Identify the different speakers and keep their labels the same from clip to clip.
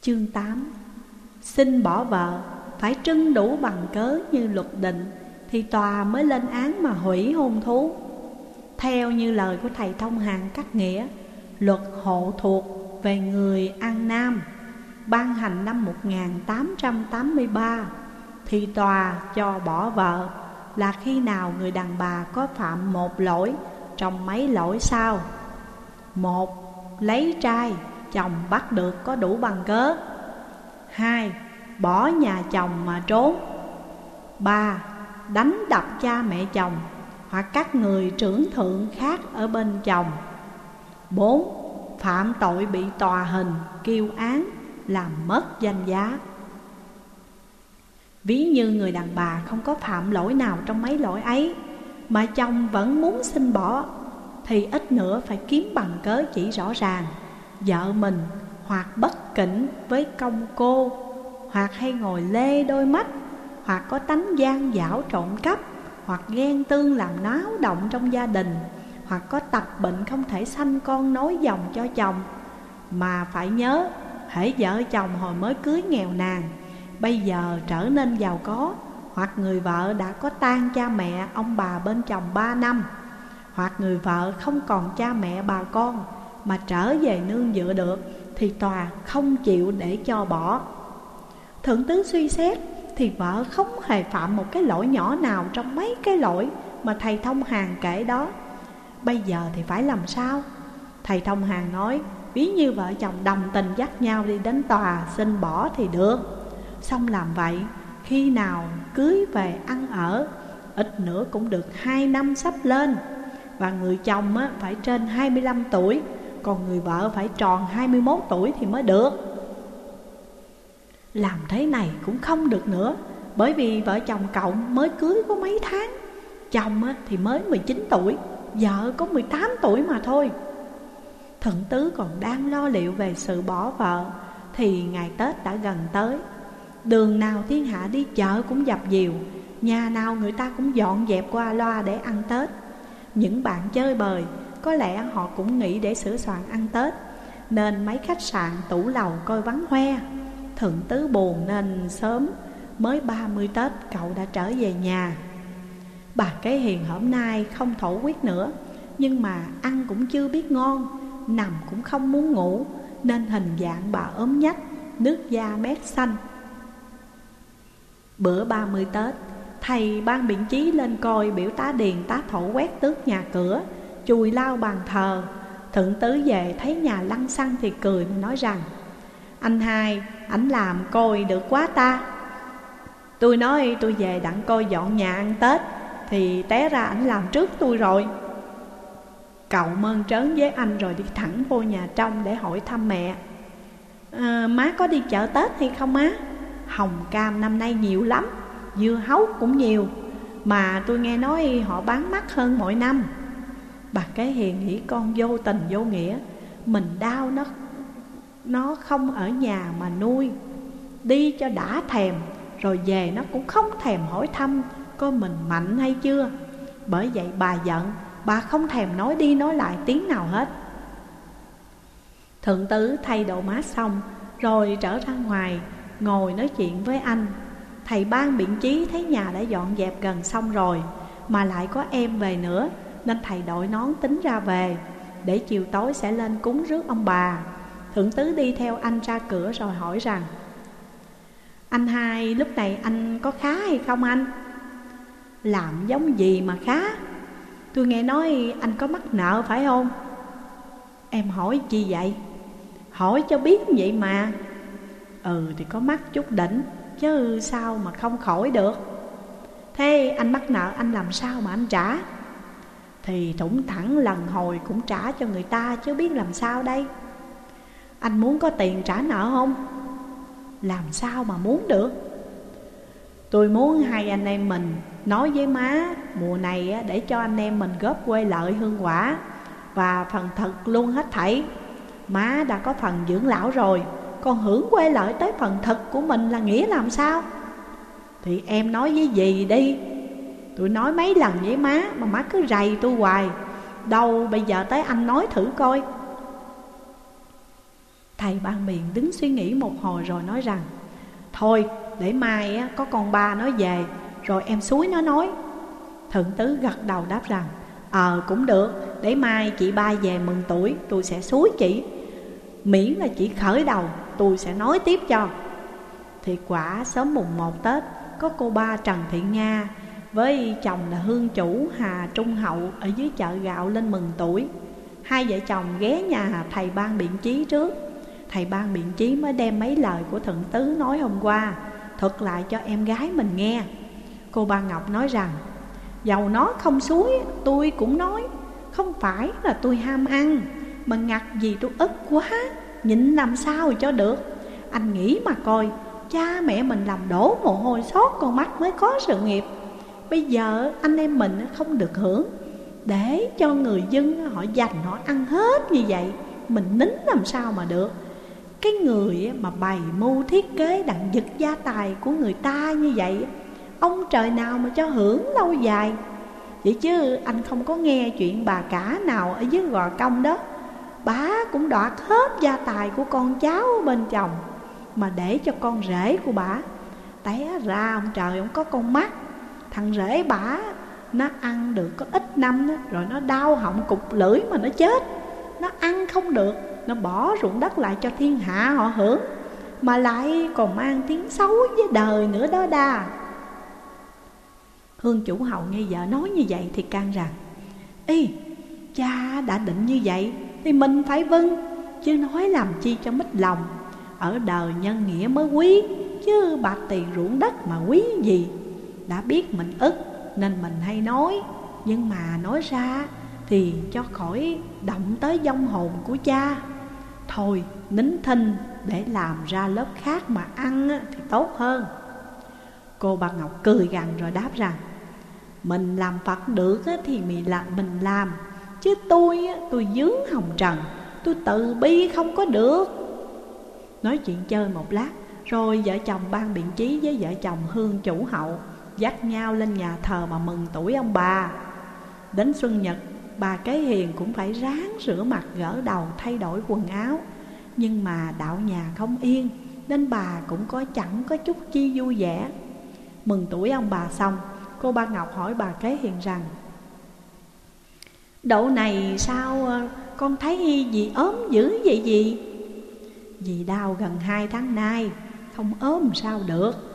Speaker 1: Chương 8 Xin bỏ vợ, Phải trưng đủ bằng cớ như luật định, Thì tòa mới lên án mà hủy hôn thú. Theo như lời của thầy thông hàng cắt nghĩa, Luật hộ thuộc về người ăn nam, Ban hành năm 1883 Thì tòa cho bỏ vợ Là khi nào người đàn bà có phạm một lỗi Trong mấy lỗi sau. Một, Lấy trai chồng bắt được có đủ bằng cớ. Hai, bỏ nhà chồng mà trốn. Ba, đánh đập cha mẹ chồng hoặc các người trưởng thượng khác ở bên chồng. Bốn, phạm tội bị tòa hình, kiêu án, làm mất danh giá. Ví như người đàn bà không có phạm lỗi nào trong mấy lỗi ấy Mà chồng vẫn muốn xin bỏ Thì ít nữa phải kiếm bằng cớ chỉ rõ ràng. Vợ mình hoặc bất kỉnh với công cô, Hoặc hay ngồi lê đôi mắt, Hoặc có tánh gian dảo trộm cắp, Hoặc ghen tương làm náo động trong gia đình, Hoặc có tật bệnh không thể sanh con nối dòng cho chồng. Mà phải nhớ hãy vợ chồng hồi mới cưới nghèo nàn, Bây giờ trở nên giàu có, Hoặc người vợ đã có tan cha mẹ, ông bà bên chồng ba năm, Hoặc người vợ không còn cha mẹ, bà con mà trở về nương dựa được Thì tòa không chịu để cho bỏ. Thượng tướng suy xét Thì vợ không hề phạm một cái lỗi nhỏ nào Trong mấy cái lỗi mà thầy thông hàng kể đó. Bây giờ thì phải làm sao? Thầy thông hàng nói Ví như vợ chồng đồng tình dắt nhau đi đến tòa Xin bỏ thì được. Xong làm vậy Khi nào cưới về ăn ở Ít nữa cũng được 2 năm sắp lên. Và người chồng á, phải trên 25 tuổi. Còn người vợ phải tròn 21 tuổi thì mới được. Làm thế này cũng không được nữa, Bởi vì vợ chồng cậu mới cưới có mấy tháng, Chồng thì mới 19 tuổi, Vợ có 18 tuổi mà thôi. Thận tứ còn đang lo liệu về sự bỏ vợ, Thì ngày Tết đã gần tới. Đường nào thiên hạ đi chợ cũng dập dìu, Nhà nào người ta cũng dọn dẹp qua loa để ăn Tết. Những bạn chơi bời có lẽ họ cũng nghĩ để sửa soạn ăn Tết, Nên mấy khách sạn tủ lầu coi vắng hoe. Thượng tứ buồn nên sớm Mới 30 Tết cậu đã trở về nhà. Bà cái hiền hôm nay không thổ quyết nữa, Nhưng mà ăn cũng chưa biết ngon, Nằm cũng không muốn ngủ, Nên hình dạng bà ốm nhách, Nước da mét xanh. Bữa 30 Tết, Thầy ban biện chí lên coi biểu tá điền tá thổ quét tước nhà cửa Chùi lao bàn thờ. Thượng tứ về thấy nhà lăng xăng thì cười nói rằng Anh hai, ảnh làm coi được quá ta. Tôi nói tôi về đặng coi dọn nhà ăn Tết Thì té ra ảnh làm trước tôi rồi. Cậu mơn trớn với anh rồi đi thẳng vô nhà trong để hỏi thăm mẹ. À, Má có đi chợ Tết hay không má? Hồng cam năm nay nhiều lắm Dưa hấu cũng nhiều Mà tôi nghe nói họ bán mắc hơn mọi năm. Bà cái hiền nghĩ con vô tình vô nghĩa. Mình đau nó Nó không ở nhà mà nuôi. Đi cho đã thèm, Rồi về nó cũng không thèm hỏi thăm Coi mình mạnh hay chưa. Bởi vậy bà giận, Bà không thèm nói đi nói lại tiếng nào hết. Thượng tứ thay đồ má xong, Rồi trở ra ngoài, Ngồi nói chuyện với anh. Thầy ban biện chí thấy nhà đã dọn dẹp gần xong rồi, Mà lại có em về nữa. Nên thầy đội nón tính ra về, Để chiều tối sẽ lên cúng rước ông bà Thượng tứ đi theo anh ra cửa rồi hỏi rằng, Anh hai, lúc này anh có khá hay không anh? Làm giống gì mà khá? Tôi nghe nói anh có mắc nợ, phải không? Em hỏi chi vậy? Hỏi cho biết vậy mà Ừ thì có mắc chút đỉnh, Chứ sao mà không khỏi được Thế anh mắc nợ anh làm sao mà anh trả thì thủng thẳng lần hồi cũng trả cho người ta chứ biết làm sao đây. Anh muốn có tiền trả nợ không? Làm sao mà muốn được? Tôi muốn hai anh em mình nói với má Mùa này để cho anh em mình góp quê lợi hương quả. Và phần thật luôn hết thảy, Má đã có phần dưỡng lão rồi còn hưởng quê lợi tới phần thật của mình là nghĩa làm sao? Thì em nói với gì đi Tôi nói mấy lần với má Mà má cứ rầy tôi hoài. Đâu bây giờ tới anh nói thử coi. Thầy ban miền đứng suy nghĩ một hồi rồi nói rằng Thôi để mai á, có con ba nói về Rồi em suối nó nói. Thượng tứ gật đầu đáp rằng Ờ cũng được Để mai chị ba về mừng tuổi Tôi sẽ suối chị. Miễn là chị khởi đầu Tôi sẽ nói tiếp cho. Thì quả sớm mùng một Tết Có cô ba Trần Thị Nga với chồng là Hương Chủ Hà Trung Hậu Ở dưới chợ gạo lên mừng tuổi. Hai vợ chồng ghé nhà thầy ban biện chí trước. Thầy ban biện chí mới đem mấy lời của thượng tứ nói hôm qua, Thuật lại cho em gái mình nghe. Cô ba Ngọc nói rằng, Dầu nó không suối, tôi cũng nói, Không phải là tôi ham ăn, Mà ngặt gì tôi ức quá, Nhịn làm sao cho được. Anh nghĩ mà coi, Cha mẹ mình làm đổ mồ hôi sót con mắt mới có sự nghiệp. Bây giờ anh em mình không được hưởng. Để cho người dân họ dành họ ăn hết như vậy, Mình nín làm sao mà được. Cái người mà bày mưu thiết kế đặng giật gia tài của người ta như vậy, Ông trời nào mà cho hưởng lâu dài? Vậy chứ anh không có nghe chuyện bà cả nào ở dưới gò công đó. Bà cũng đoạt hết gia tài của con cháu bên chồng, Mà để cho con rể của bà. Té ra ông trời, ông có con mắt. Thằng rể bả Nó ăn được có ít năm đó, Rồi nó đau họng cục lưỡi mà nó chết. Nó ăn không được Nó bỏ ruộng đất lại cho thiên hạ họ hưởng Mà lại còn mang tiếng xấu với đời nữa đó đa. Hương chủ hậu nghe vợ nói như vậy thì can rằng y cha đã định như vậy thì mình phải vâng Chứ nói làm chi cho mít lòng. Ở đời nhân nghĩa mới quý Chứ bạc tiền ruộng đất mà quý gì? Đã biết mình ức nên mình hay nói. Nhưng mà nói ra thì cho khỏi động tới vong hồn của cha. Thôi nín thinh để làm ra lớp khác mà ăn thì tốt hơn. Cô bà Ngọc cười gằn rồi đáp rằng Mình làm Phật được thì mình làm, mình làm Chứ tôi, tôi dướng hồng trần Tôi tự bi không có được. Nói chuyện chơi một lát Rồi vợ chồng ban biện chí với vợ chồng Hương chủ hậu. Dắt nhau lên nhà thờ mà mừng tuổi ông bà. Đến xuân nhật, Bà kế hiền cũng phải ráng rửa mặt gỡ đầu thay đổi quần áo. Nhưng mà đạo nhà không yên, Nên bà cũng có chẳng có chút chi vui vẻ. Mừng tuổi ông bà xong, Cô ba Ngọc hỏi bà kế hiền rằng, Đậu này sao ờ, con thấy gì ốm dữ vậy gì Dì đau gần hai tháng nay, Không ốm sao được.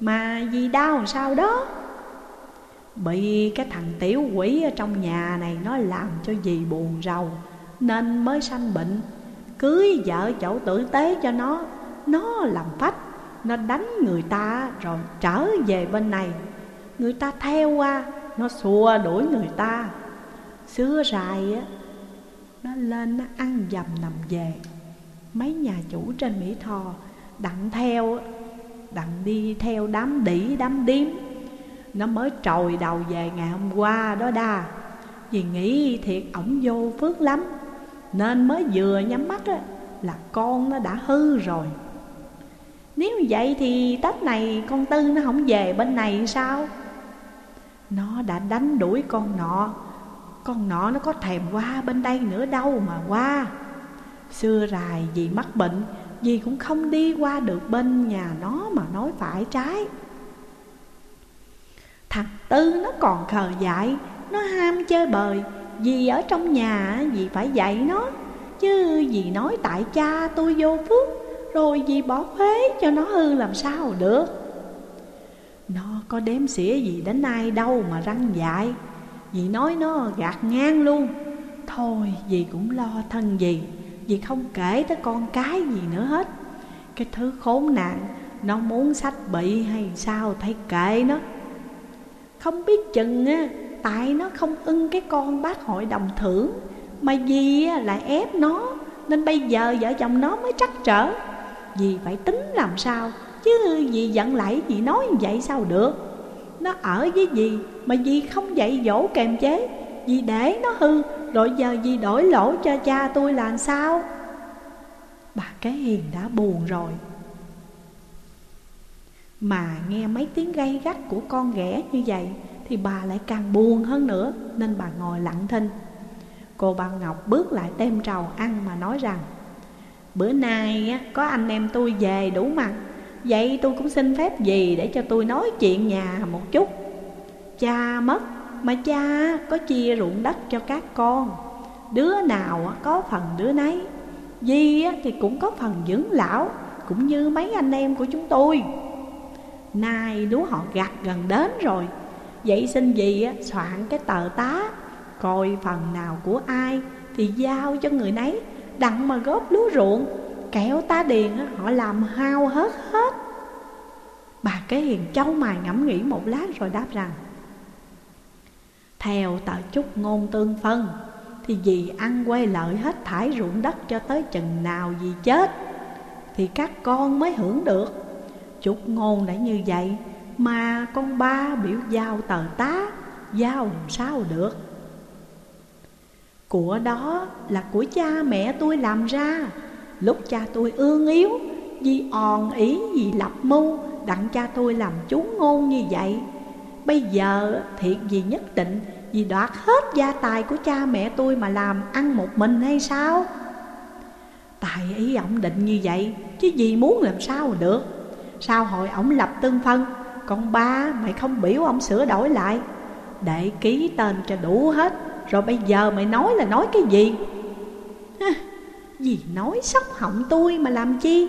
Speaker 1: Mà vì đau sao đó? Bị cái thằng tiểu quỷ ở trong nhà này Nó làm cho dì buồn rầu, Nên mới sanh bệnh. Cưới vợ chỗ tử tế cho nó Nó làm phách, Nó đánh người ta rồi trở về bên này. Người ta theo qua, Nó xua đuổi người ta. Xưa rài á, Nó lên nó ăn dầm nằm về. Mấy nhà chủ trên Mỹ Tho Đặng theo Đặng đi theo đám đỉ đám điếm. Nó mới trồi đầu về ngày hôm qua đó đa. Vì nghĩ thiệt ổng vô phước lắm, Nên mới vừa nhắm mắt á, Là con nó đã hư rồi. Nếu vậy thì Tết này con Tư nó không về bên này sao? Nó đã đánh đuổi con nọ con nọ nó có thèm qua bên đây nữa đâu mà qua. Xưa rài vì mắc bệnh Dì cũng không đi qua được bên nhà nó mà nói phải trái. Thằng Tư nó còn khờ dại, Nó ham chơi bời Dì ở trong nhà dì phải dạy nó, Chứ dì nói tại cha tôi vô phước Rồi dì bỏ phế cho nó hư làm sao được. Nó có đếm xỉa gì đến nay đâu mà răng dại Dì nói nó gạt ngang luôn. Thôi dì cũng lo thân dì vì không kể tới con cái gì nữa hết. Cái thứ khốn nạn, Nó muốn sách bị hay sao thấy kệ nó. Không biết chừng á, Tại nó không ưng cái con bác hội đồng thưởng, Mà vì lại ép nó, Nên bây giờ vợ chồng nó mới trắc trở. Vì phải tính làm sao, Chứ vì giận lại vì nói như vậy sao được. Nó ở với gì mà vì không dạy dỗ kèm chế Vì để nó hư rồi giờ gì đổi lỗi cho cha tôi là sao? Bà cái hiền đã buồn rồi. Mà nghe mấy tiếng gây gắt của con ghẻ như vậy Thì bà lại càng buồn hơn nữa, Nên bà ngồi lặng thinh. Cô bà Ngọc bước lại tem trầu ăn mà nói rằng, Bữa nay có anh em tôi về đủ mặt, Vậy tôi cũng xin phép gì để cho tôi nói chuyện nhà một chút. Cha mất mà cha có chia ruộng đất cho các con. Đứa nào có phần đứa nấy. Di thì cũng có phần dưỡng lão, Cũng như mấy anh em của chúng tôi. Nay đứa họ gặt gần đến rồi. Vậy xin dì soạn cái tờ tá, Coi phần nào của ai Thì giao cho người nấy, Đặng mà góp lúa ruộng, kẻo ta điền họ làm hao hết hết. Bà cái hiền châu mài ngẫm nghĩ một lát rồi đáp rằng theo tờ chút ngôn tương phân, Thì dì ăn quay lợi hết thải ruộng đất cho tới chừng nào dì chết, Thì các con mới hưởng được. Chút ngôn đã như vậy, Mà con ba biểu giao tờ tá, Giao làm sao được? Của đó là của cha mẹ tôi làm ra. Lúc cha tôi ương yếu, Vì òn ý, vì lập mưu, Đặng cha tôi làm chú ngôn như vậy. Bây giờ thiệt gì nhất định Vì đoạt hết gia tài của cha mẹ tôi Mà làm ăn một mình hay sao? Tại ý ổng định như vậy, Chứ gì muốn làm sao được. Sao hồi ổng lập tương phân Còn ba mày không biểu ổng sửa đổi lại. Để ký tên cho đủ hết, Rồi bây giờ mày nói là nói cái gì? Gì nói sốc họng tôi mà làm chi?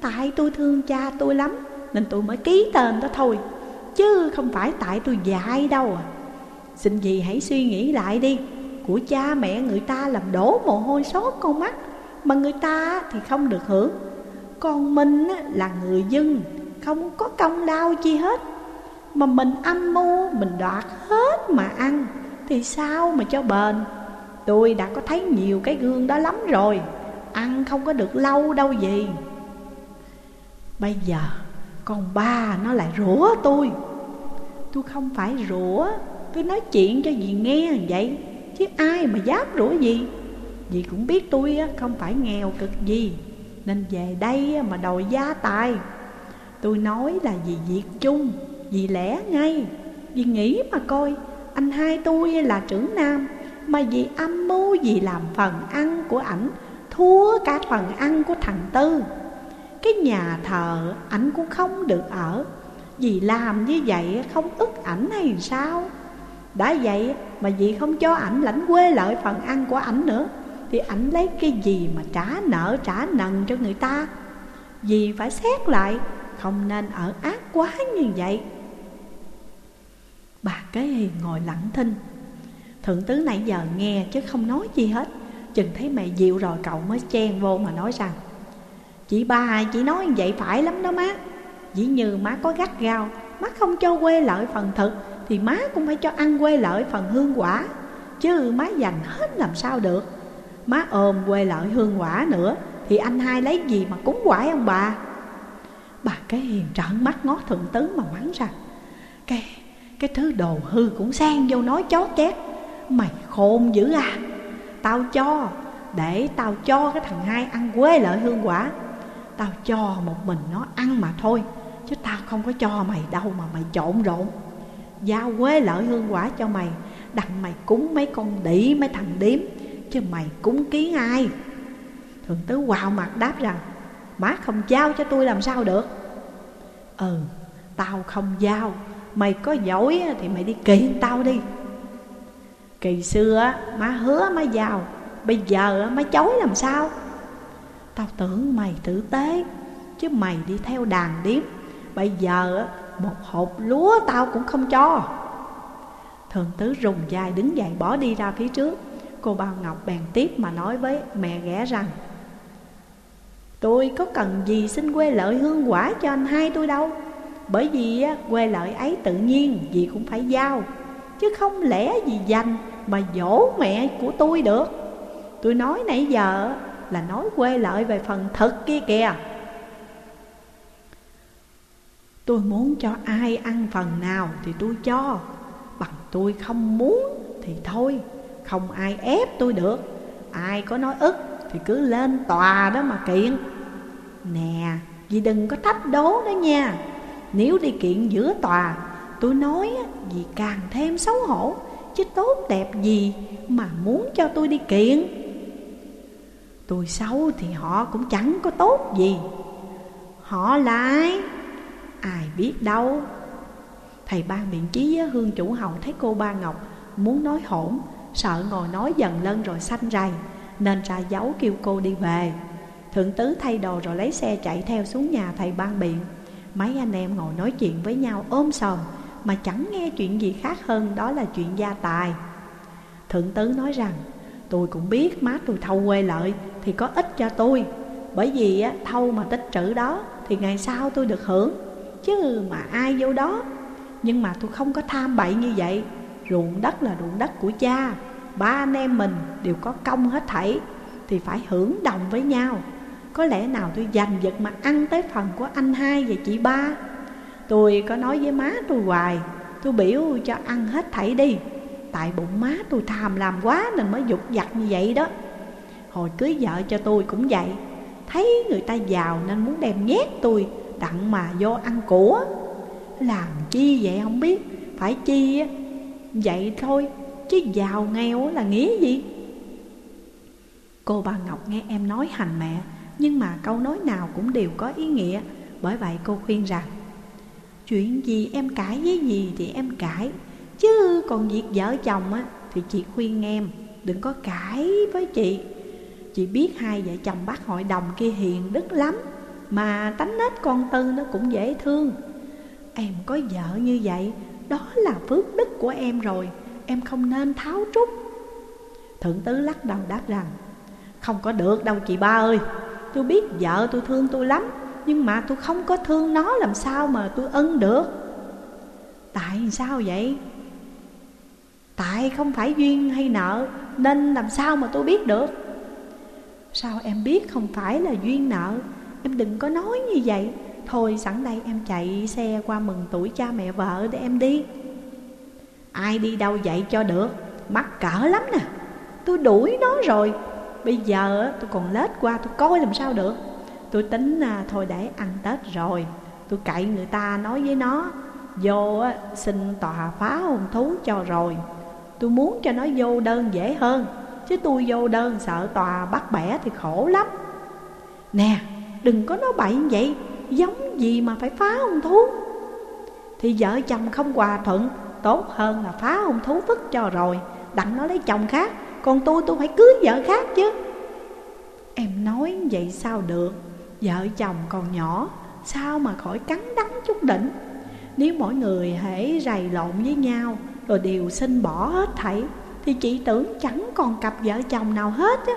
Speaker 1: Tại tôi thương cha tôi lắm, Nên tôi mới ký tên đó thôi. Chứ không phải tại tôi dạy đâu à. Xin dì hãy suy nghĩ lại đi. Của cha mẹ người ta làm đổ mồ hôi sốt con mắt, Mà người ta thì không được hưởng. Còn mình là người dân, Không có công lao chi hết. Mà mình âm mưu Mình đoạt hết mà ăn, Thì sao mà cho bền? Tôi đã có thấy nhiều cái gương đó lắm rồi, Ăn không có được lâu đâu gì. Bây giờ còn ba, nó lại rủa tôi. Tôi không phải rủa, Tôi nói chuyện cho dì nghe vậy, Chứ ai mà dám rủa gì. Dì cũng biết tôi không phải nghèo cực gì, Nên về đây mà đòi gia tài. Tôi nói là vì việc chung, Vì lẽ ngay. Vì nghĩ mà coi, Anh hai tôi là trưởng nam, Mà vì âm mưu vì làm phần ăn của ảnh, Thua cả phần ăn của thằng Tư. Cái nhà thờ ảnh cũng không được ở. Vì làm như vậy không ức ảnh hay sao? Đã vậy mà vì không cho ảnh lãnh quê lợi phần ăn của ảnh nữa, Thì ảnh lấy cái gì mà trả nợ, trả nần cho người ta? Vì phải xét lại, Không nên ở ác quá như vậy. Bà kế hiền ngồi lặng thinh. Thượng tướng nãy giờ nghe chứ không nói gì hết. Chừng thấy mẹ dịu rồi, cậu mới chen vô mà nói rằng Chị ba, chị nói vậy phải lắm đó má. Dĩ như má có gắt gao, Má không cho quê lợi phần thực, Thì má cũng phải cho ăn quê lợi phần hương quả. Chứ má dành hết làm sao được. Má ôm quê lợi hương quả nữa, Thì anh hai lấy gì mà cúng quải ông bà? Bà cái hiền trợn mắt ngó thượng tứ mà mắng rằng Cái cái thứ đồ hư cũng sang vô nói chót chét Mày khôn dữ à. Tao cho, Để tao cho cái thằng hai ăn quê lợi hương quả. Tao cho một mình nó ăn mà thôi, Chứ tao không có cho mày đâu mà mày trộn rộn. Giao quế lợi hương quả cho mày Đặng mày cúng mấy con đĩ, mấy thằng điếm, Chứ mày cúng kiến ai? Thượng tứ quào mặt đáp rằng, Má không giao cho tôi làm sao được? Ừ Tao không giao. Mày có giỏi thì mày đi kiện tao đi. Kỳ xưa má hứa má giao, Bây giờ má chối làm sao? Tao tưởng mày tử tế, Chứ mày đi theo đàn điếm. Bây giờ một hộp lúa tao cũng không cho. Thường tứ rùng dài đứng dậy bỏ đi ra phía trước. Cô Bao Ngọc bèn tiếp mà nói với mẹ ghẻ rằng, Tôi có cần gì xin quê lợi hương quả cho anh hai tôi đâu. Bởi vì quê lợi ấy tự nhiên gì cũng phải giao, Chứ không lẽ gì dành mà dỗ mẹ của tôi được? Tôi nói nãy giờ là nói quê lợi về phần thật kia kìa. Tôi muốn cho ai ăn phần nào thì tôi cho Bằng tôi không muốn thì thôi Không ai ép tôi được. Ai có nói ức thì cứ lên tòa đó mà kiện. Nè, dì đừng có thách đố đó nha. Nếu đi kiện giữa tòa Tôi nói dì càng thêm xấu hổ Chứ tốt đẹp gì mà muốn cho tôi đi kiện. Tôi xấu thì họ cũng chẳng có tốt gì. Họ lại Ai biết đâu. Thầy ban biện chí với hương chủ hầu thấy cô ba Ngọc Muốn nói hỗn Sợ ngồi nói dần lên rồi xanh rầy, Nên ra giấu kêu cô đi về. Thượng tứ thay đồ rồi lấy xe chạy theo xuống nhà thầy ban biện Mấy anh em ngồi nói chuyện với nhau ôm sòm, Mà chẳng nghe chuyện gì khác hơn đó là chuyện gia tài. Thượng tứ nói rằng Tôi cũng biết má tôi thâu quê lợi Thì có ích cho tôi. Bởi vì á, thâu mà tích trữ đó Thì ngày sau tôi được hưởng Chứ mà ai vô đó. Nhưng mà tôi không có tham bậy như vậy. Ruộng đất là ruộng đất của cha. Ba anh em mình đều có công hết thảy Thì phải hưởng đồng với nhau. Có lẽ nào tôi giành giật mà ăn tới phần của anh hai và chị ba? Tôi có nói với má tôi hoài Tôi biểu cho ăn hết thảy đi. Tại bụng má tôi tham làm quá nên mới dục giặt như vậy đó. Hồi cưới vợ cho tôi cũng vậy. Thấy người ta giàu nên muốn đem nhét tôi, Đặng mà vô ăn của. Làm chi vậy không biết, Phải chi á. Vậy thôi, Chứ giàu nghèo là nghĩa gì? Cô bà Ngọc nghe em nói hành mẹ, Nhưng mà câu nói nào cũng đều có ý nghĩa. Bởi vậy cô khuyên rằng, Chuyện gì em cãi với gì thì em cãi còn việc vợ chồng á, Thì chị khuyên em Đừng có cãi với chị. Chị biết hai vợ chồng bác hội đồng kia hiền đức lắm, Mà tánh nết con tư nó cũng dễ thương. Em có vợ như vậy, Đó là phước đức của em rồi, Em không nên tháo trút Thượng tứ lắc đầu đáp rằng, Không có được đâu chị ba ơi, Tôi biết vợ tôi thương tôi lắm, Nhưng mà tôi không có thương nó làm sao mà tôi ân được. Tại sao vậy? Tại không phải duyên hay nợ Nên làm sao mà tôi biết được? Sao em biết không phải là duyên nợ? Em đừng có nói như vậy. Thôi sẵn đây em chạy xe qua mừng tuổi cha mẹ vợ để em đi. Ai đi đâu vậy cho được? Mắc cỡ lắm nè. Tôi đuổi nó rồi. Bây giờ tôi còn lết qua tôi coi làm sao được? Tôi tính à, thôi để ăn Tết rồi. Tôi cậy người ta nói với nó Vô xin tòa phá hôn thú cho rồi. Tôi muốn cho nó vô đơn dễ hơn, Chứ tôi vô đơn sợ tòa bắt bẻ thì khổ lắm. Nè, đừng có nói bậy vậy, Giống gì mà phải phá ông thú. Thì vợ chồng không hòa thuận, Tốt hơn là phá ông thú vứt cho rồi, Đặng nó lấy chồng khác, Còn tôi tôi phải cưới vợ khác chứ. Em nói vậy sao được? Vợ chồng còn nhỏ, Sao mà khỏi cắn đắng chút đỉnh? Nếu mỗi người hãy rầy lộn với nhau rồi đều xin bỏ hết thảy, Thì chị tưởng chẳng còn cặp vợ chồng nào hết á.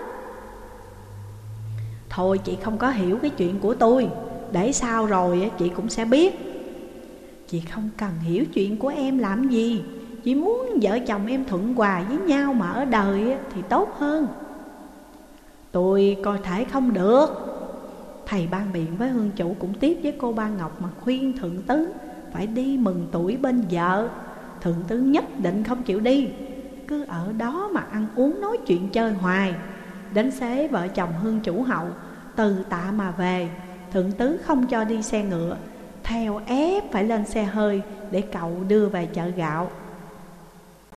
Speaker 1: Thôi chị không có hiểu cái chuyện của tôi, Để sao rồi chị cũng sẽ biết. Chị không cần hiểu chuyện của em làm gì, chỉ muốn vợ chồng em thuận hòa với nhau mà ở đời thì tốt hơn. Tôi coi thể không được. Thầy ban biện với hương chủ cũng tiếp với cô ba Ngọc mà khuyên thượng tứ Phải đi mừng tuổi bên vợ. Thượng tướng nhất định không chịu đi. Cứ ở đó mà ăn uống nói chuyện chơi hoài. Đến xế vợ chồng hương chủ hậu, Từ tạ mà về, Thượng tướng không cho đi xe ngựa, Theo ép phải lên xe hơi Để cậu đưa về chợ gạo.